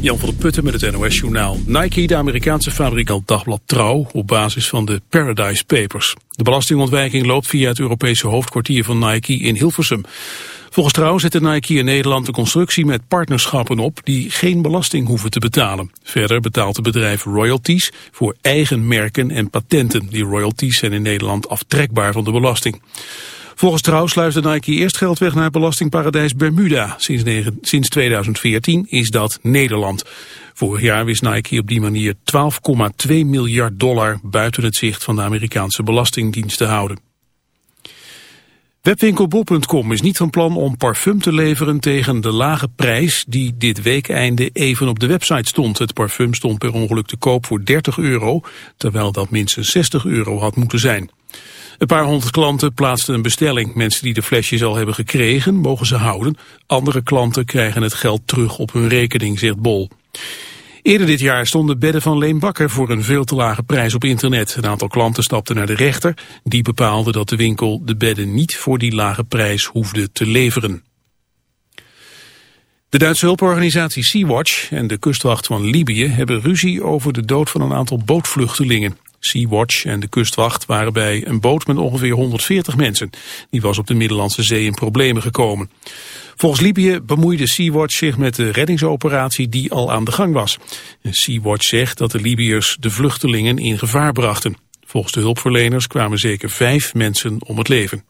Jan van der Putten met het NOS-journaal. Nike, de Amerikaanse fabrikant Dagblad Trouw, op basis van de Paradise Papers. De belastingontwijking loopt via het Europese hoofdkwartier van Nike in Hilversum. Volgens Trouw zette Nike in Nederland een constructie met partnerschappen op die geen belasting hoeven te betalen. Verder betaalt het bedrijf royalties voor eigen merken en patenten. Die royalties zijn in Nederland aftrekbaar van de belasting. Volgens Trouw sluisde Nike eerst geld weg naar belastingparadijs Bermuda. Sinds, sinds 2014 is dat Nederland. Vorig jaar wist Nike op die manier 12,2 miljard dollar buiten het zicht van de Amerikaanse Belastingdienst te houden. Webwinkelbol.com is niet van plan om parfum te leveren tegen de lage prijs die dit weekeinde even op de website stond. Het parfum stond per ongeluk te koop voor 30 euro, terwijl dat minstens 60 euro had moeten zijn. Een paar honderd klanten plaatsten een bestelling. Mensen die de flesjes al hebben gekregen, mogen ze houden. Andere klanten krijgen het geld terug op hun rekening, zegt Bol. Eerder dit jaar stonden bedden van Leen Bakker voor een veel te lage prijs op internet. Een aantal klanten stapten naar de rechter. Die bepaalde dat de winkel de bedden niet voor die lage prijs hoefde te leveren. De Duitse hulporganisatie Sea-Watch en de kustwacht van Libië hebben ruzie over de dood van een aantal bootvluchtelingen. Sea-Watch en de kustwacht waren bij een boot met ongeveer 140 mensen. Die was op de Middellandse Zee in problemen gekomen. Volgens Libië bemoeide Sea-Watch zich met de reddingsoperatie die al aan de gang was. Sea-Watch zegt dat de Libiërs de vluchtelingen in gevaar brachten. Volgens de hulpverleners kwamen zeker vijf mensen om het leven.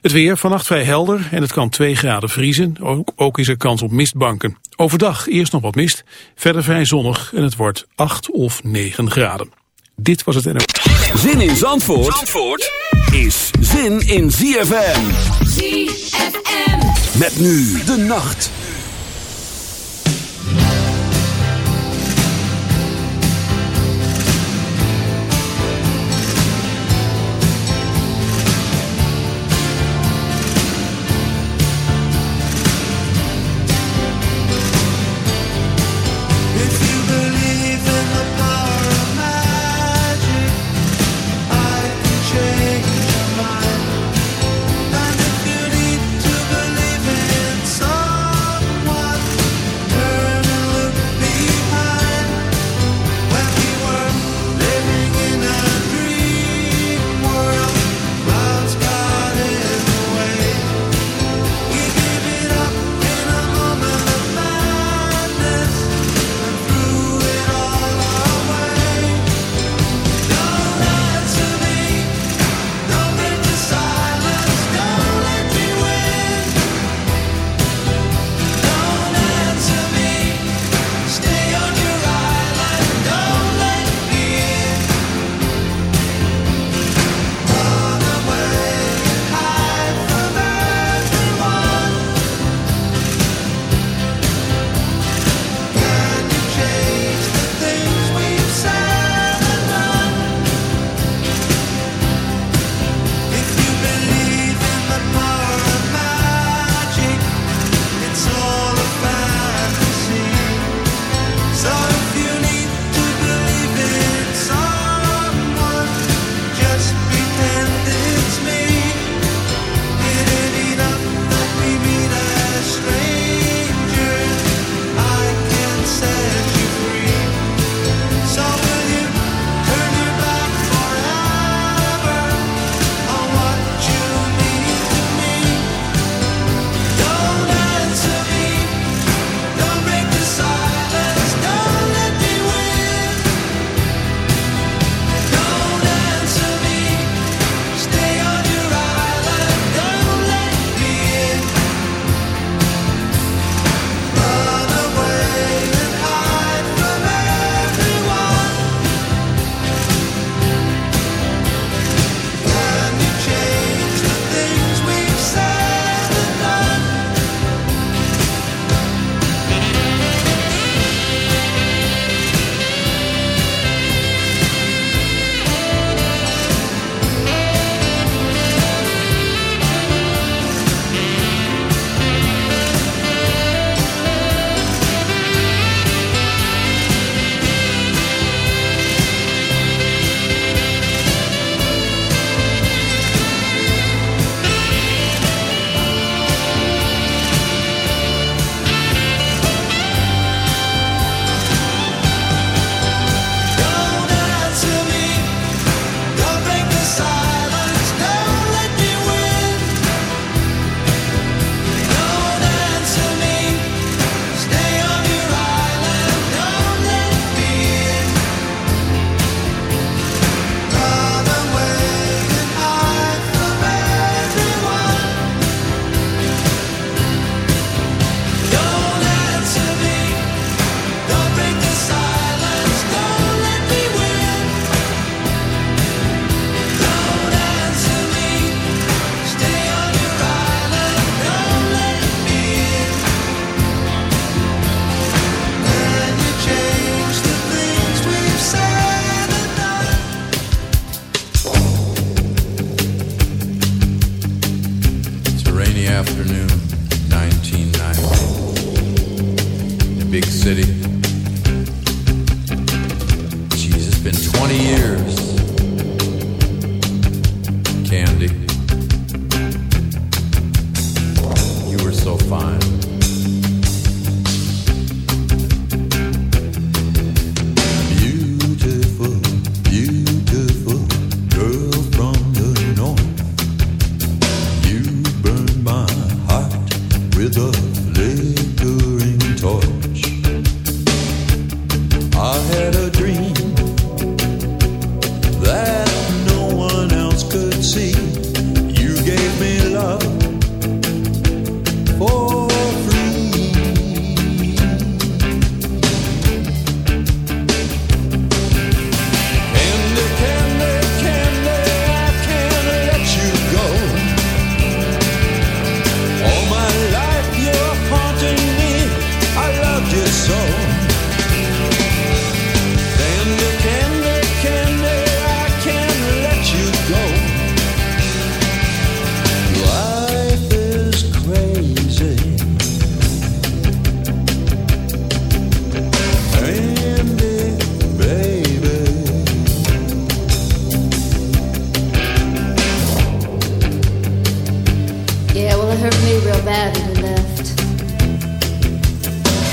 Het weer vannacht vrij helder en het kan 2 graden vriezen. Ook, ook, is er kans op mistbanken. Overdag eerst nog wat mist, verder vrij zonnig en het wordt 8 of 9 graden. Dit was het NO. Zin in Zandvoort, Zandvoort is zin in ZFM. ZFM. Met nu de nacht.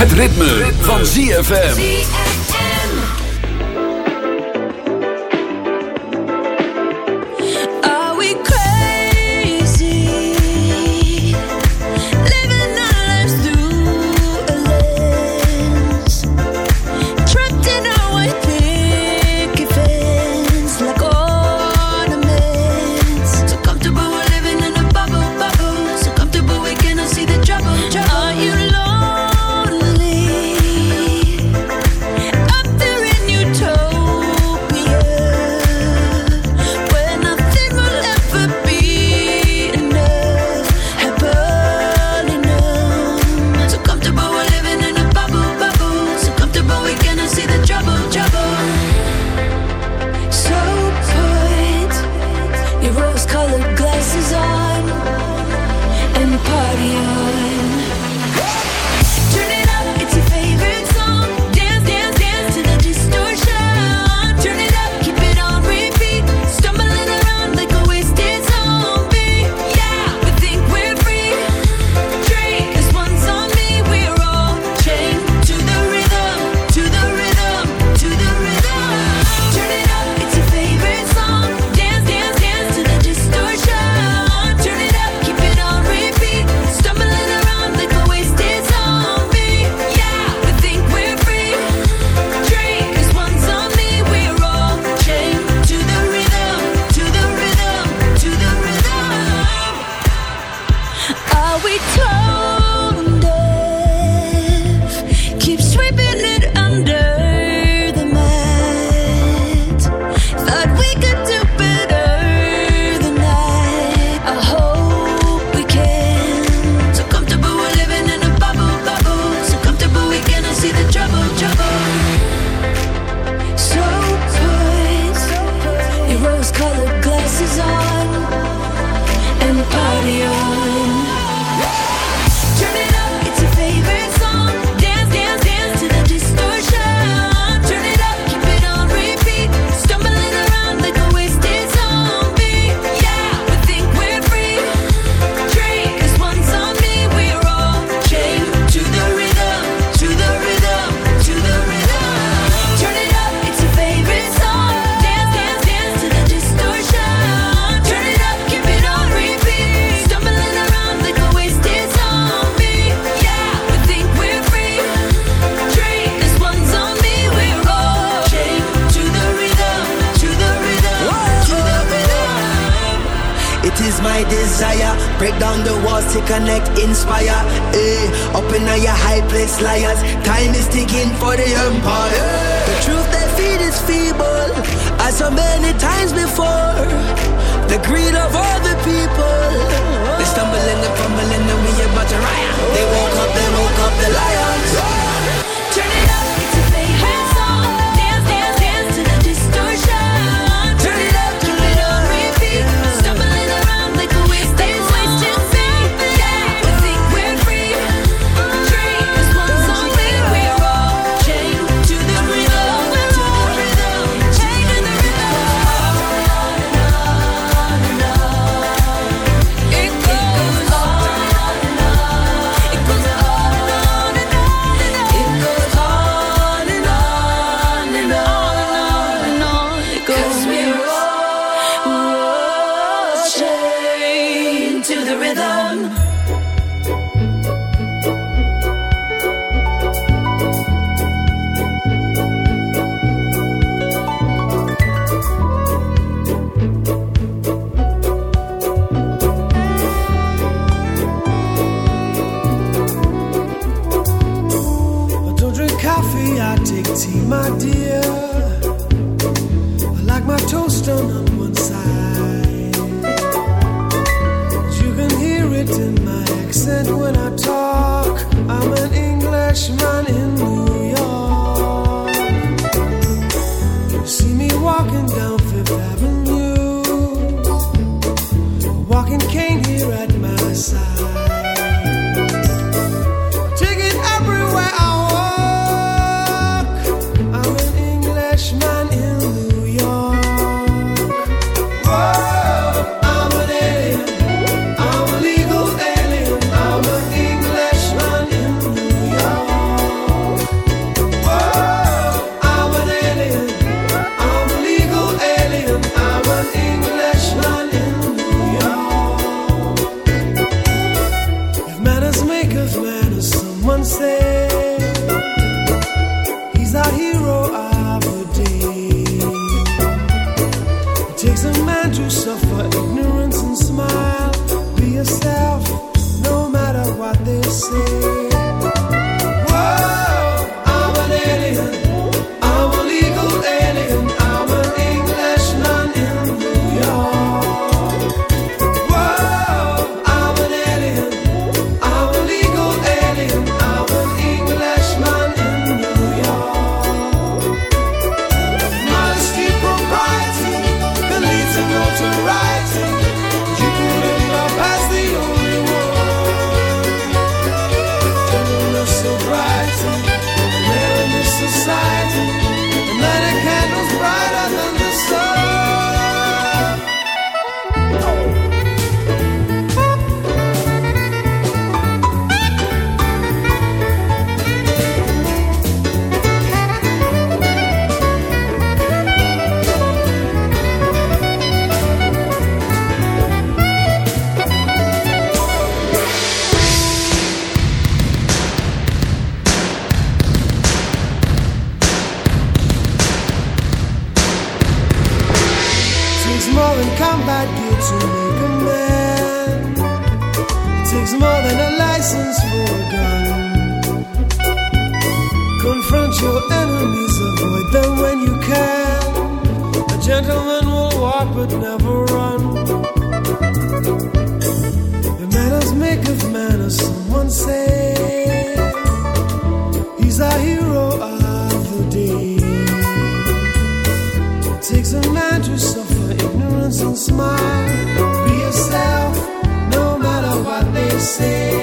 Het ritme, van ZFM. 'Cause of when someone says It's a man to suffer ignorance and smile. Be yourself, no matter what they say.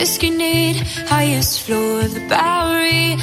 Whiskey neat, highest floor of the Bowery,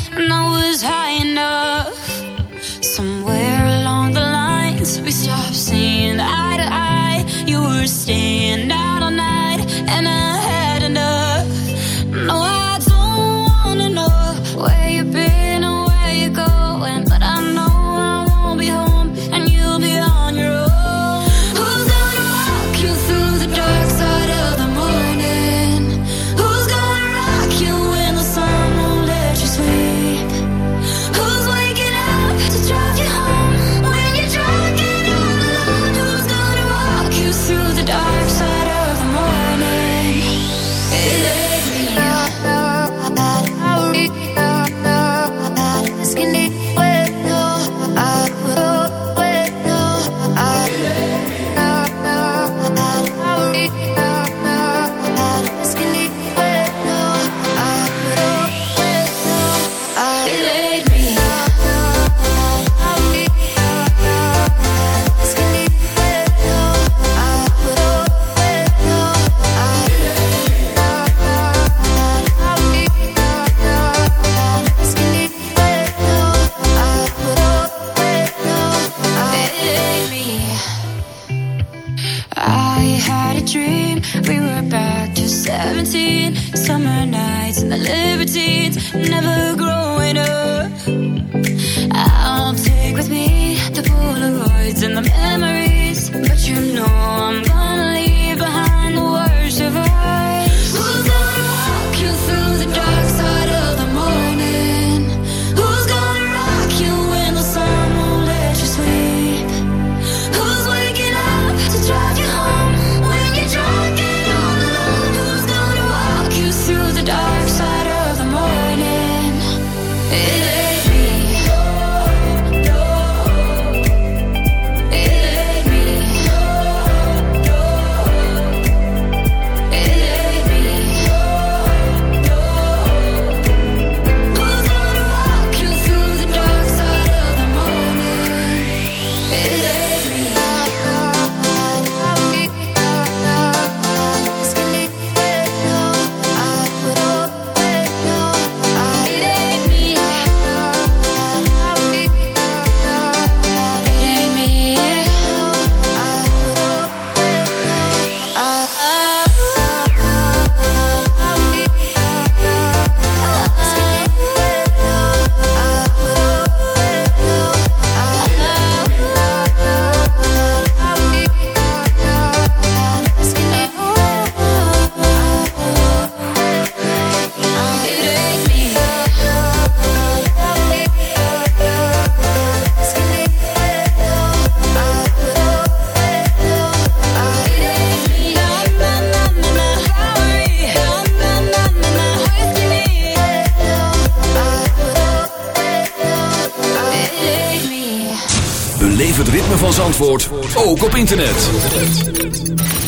internet.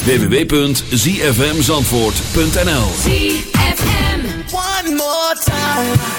www.zfmzandvoort.nl One more time.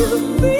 you feel?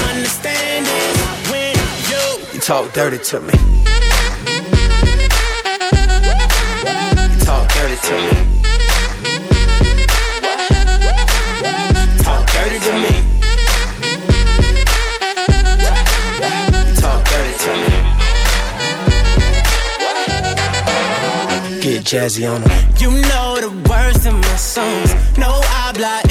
talk dirty to me. You talk dirty to me. Talk dirty to me. Talk dirty to me. Get jazzy on on 'em. You know the words in my songs. No habla English.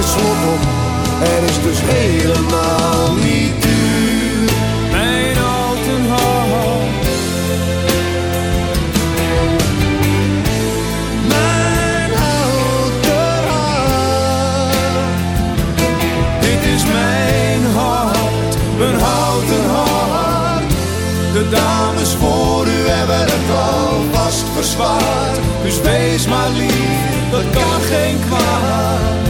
Er is dus helemaal niet duur. Mijn houten hart. Mijn houten hart. Dit is mijn hart, mijn houten hart. De dames voor u hebben het al vast verzwaard. Dus wees maar lief, dat kan geen kwaad.